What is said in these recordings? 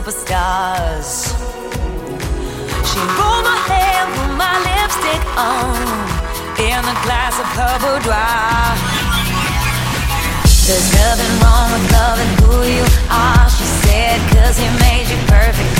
superstars. She pulled my hair, put my lipstick on, in a glass of her. There's nothing wrong with loving who you are, she said, cause he made you perfect.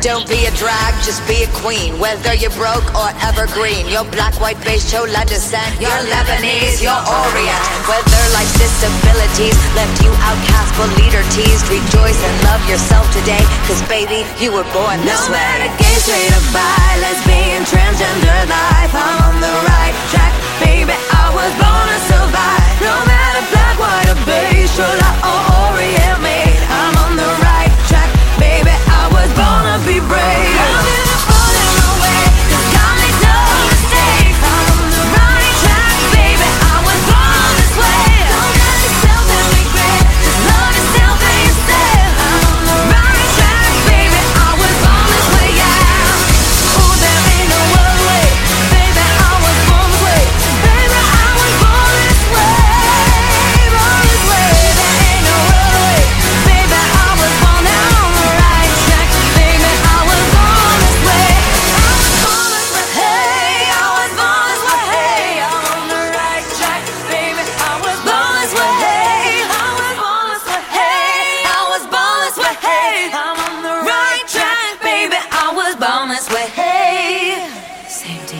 Don't be a drag, just be a queen. Whether you're broke or evergreen, you're black, white, beige, chola descent, you're Lebanese, you're Orient. Whether life's disabilities left you outcast but leader teased, rejoice and love yourself today, cause baby, you were born this way. No matter gay, straight or bi, lesbian, transgender life, I'm on the right track, baby, I will.